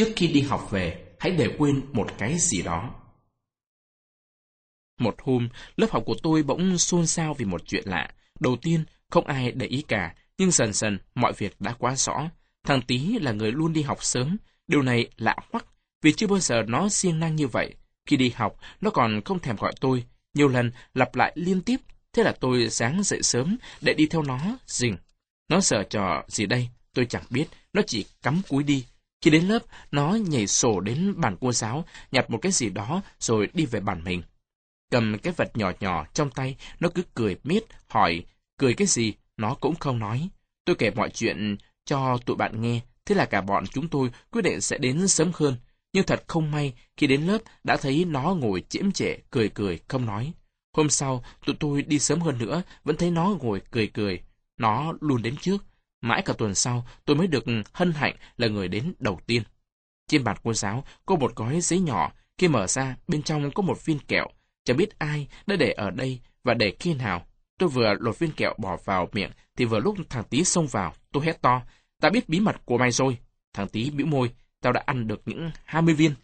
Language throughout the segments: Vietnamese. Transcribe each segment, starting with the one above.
trước khi đi học về, hãy để quên một cái gì đó. Một hôm, lớp học của tôi bỗng xôn xao vì một chuyện lạ. Đầu tiên, không ai để ý cả, nhưng dần dần mọi việc đã quá rõ. Thằng Tý là người luôn đi học sớm, điều này lạ hoắc, vì chưa bao giờ nó siêng năng như vậy. Khi đi học, nó còn không thèm gọi tôi, nhiều lần lặp lại liên tiếp, thế là tôi sáng dậy sớm để đi theo nó, rình. Nó sợ trò gì đây, tôi chẳng biết, nó chỉ cắm cúi đi. Khi đến lớp, nó nhảy sổ đến bàn cô giáo, nhặt một cái gì đó rồi đi về bàn mình. Cầm cái vật nhỏ nhỏ trong tay, nó cứ cười miết, hỏi, cười cái gì, nó cũng không nói. Tôi kể mọi chuyện cho tụi bạn nghe, thế là cả bọn chúng tôi quyết định sẽ đến sớm hơn. Nhưng thật không may, khi đến lớp đã thấy nó ngồi chiếm trệ, cười cười, không nói. Hôm sau, tụi tôi đi sớm hơn nữa, vẫn thấy nó ngồi cười cười. Nó luôn đến trước. Mãi cả tuần sau, tôi mới được hân hạnh là người đến đầu tiên. Trên bàn cô giáo có một gói giấy nhỏ, khi mở ra, bên trong có một viên kẹo. Chẳng biết ai đã để ở đây và để khi nào. Tôi vừa lột viên kẹo bỏ vào miệng, thì vừa lúc thằng tí xông vào, tôi hét to. Ta biết bí mật của mày rồi. Thằng tí bĩu môi, tao đã ăn được những 20 viên.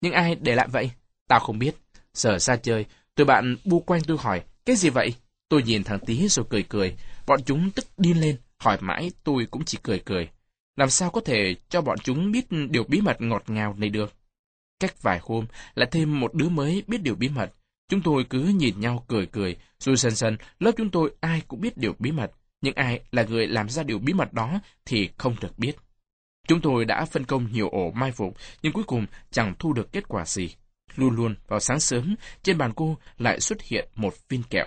Nhưng ai để lại vậy? Tao không biết. Giờ ra chơi, tụi bạn bu quanh tôi hỏi, cái gì vậy? Tôi nhìn thằng tí rồi cười cười. Bọn chúng tức điên lên, hỏi mãi tôi cũng chỉ cười cười. Làm sao có thể cho bọn chúng biết điều bí mật ngọt ngào này được? Cách vài hôm, lại thêm một đứa mới biết điều bí mật. Chúng tôi cứ nhìn nhau cười cười, rồi dần dần lớp chúng tôi ai cũng biết điều bí mật, nhưng ai là người làm ra điều bí mật đó thì không được biết. Chúng tôi đã phân công nhiều ổ mai phục, nhưng cuối cùng chẳng thu được kết quả gì. Luôn luôn vào sáng sớm, trên bàn cô lại xuất hiện một viên kẹo.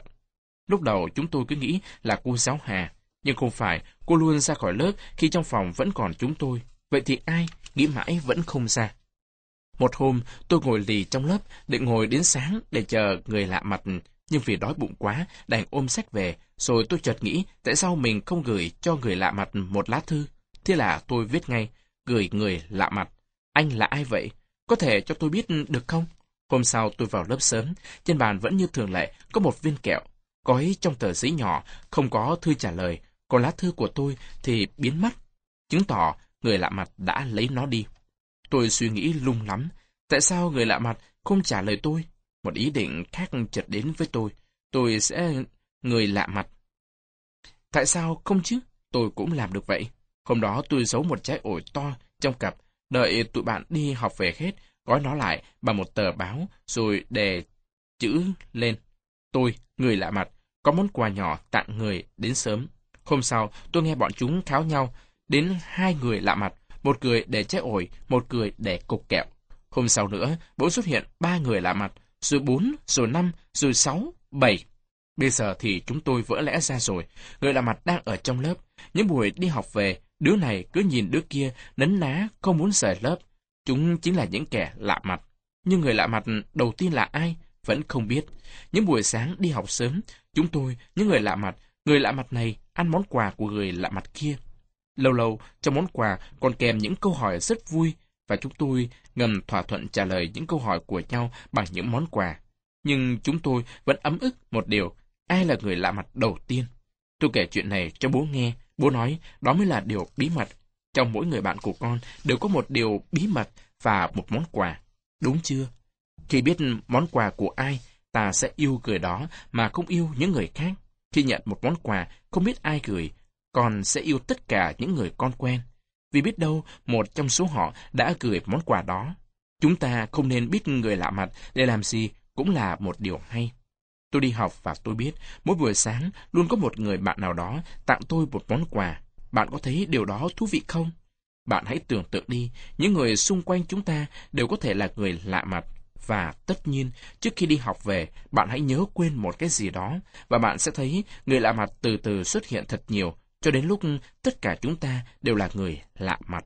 Lúc đầu chúng tôi cứ nghĩ là cô giáo Hà, nhưng không phải, cô luôn ra khỏi lớp khi trong phòng vẫn còn chúng tôi. Vậy thì ai, nghĩ mãi vẫn không ra. Một hôm, tôi ngồi lì trong lớp, định ngồi đến sáng để chờ người lạ mặt, nhưng vì đói bụng quá, đành ôm sách về, rồi tôi chợt nghĩ tại sao mình không gửi cho người lạ mặt một lá thư. Thế là tôi viết ngay, gửi người lạ mặt. Anh là ai vậy? Có thể cho tôi biết được không? Hôm sau tôi vào lớp sớm, trên bàn vẫn như thường lệ, có một viên kẹo. Gói trong tờ giấy nhỏ, không có thư trả lời, còn lá thư của tôi thì biến mất. Chứng tỏ người lạ mặt đã lấy nó đi. Tôi suy nghĩ lung lắm. Tại sao người lạ mặt không trả lời tôi? Một ý định khác chợt đến với tôi. Tôi sẽ người lạ mặt. Tại sao không chứ? Tôi cũng làm được vậy. Hôm đó tôi giấu một trái ổi to trong cặp, đợi tụi bạn đi học về hết, gói nó lại bằng một tờ báo, rồi đè chữ lên. Tôi, người lạ mặt, có món quà nhỏ tặng người đến sớm. Hôm sau, tôi nghe bọn chúng kháo nhau, đến hai người lạ mặt, một người để trái ổi, một người để cục kẹo. Hôm sau nữa, bỗng xuất hiện ba người lạ mặt, rồi bốn, rồi năm, rồi sáu, bảy. Bây giờ thì chúng tôi vỡ lẽ ra rồi, người lạ mặt đang ở trong lớp. Những buổi đi học về, đứa này cứ nhìn đứa kia, nấn ná, không muốn rời lớp. Chúng chính là những kẻ lạ mặt. Nhưng người lạ mặt đầu tiên là ai? Vẫn không biết. Những buổi sáng đi học sớm, chúng tôi, những người lạ mặt, người lạ mặt này ăn món quà của người lạ mặt kia. Lâu lâu, trong món quà còn kèm những câu hỏi rất vui, và chúng tôi ngầm thỏa thuận trả lời những câu hỏi của nhau bằng những món quà. Nhưng chúng tôi vẫn ấm ức một điều, ai là người lạ mặt đầu tiên. Tôi kể chuyện này cho bố nghe, bố nói đó mới là điều bí mật. Trong mỗi người bạn của con đều có một điều bí mật và một món quà. Đúng chưa? Khi biết món quà của ai, ta sẽ yêu người đó mà không yêu những người khác. Khi nhận một món quà, không biết ai gửi, con sẽ yêu tất cả những người con quen. Vì biết đâu, một trong số họ đã gửi món quà đó. Chúng ta không nên biết người lạ mặt để làm gì cũng là một điều hay. Tôi đi học và tôi biết, mỗi buổi sáng luôn có một người bạn nào đó tặng tôi một món quà. Bạn có thấy điều đó thú vị không? Bạn hãy tưởng tượng đi, những người xung quanh chúng ta đều có thể là người lạ mặt. Và tất nhiên, trước khi đi học về, bạn hãy nhớ quên một cái gì đó, và bạn sẽ thấy người lạ mặt từ từ xuất hiện thật nhiều cho đến lúc tất cả chúng ta đều là người lạ mặt.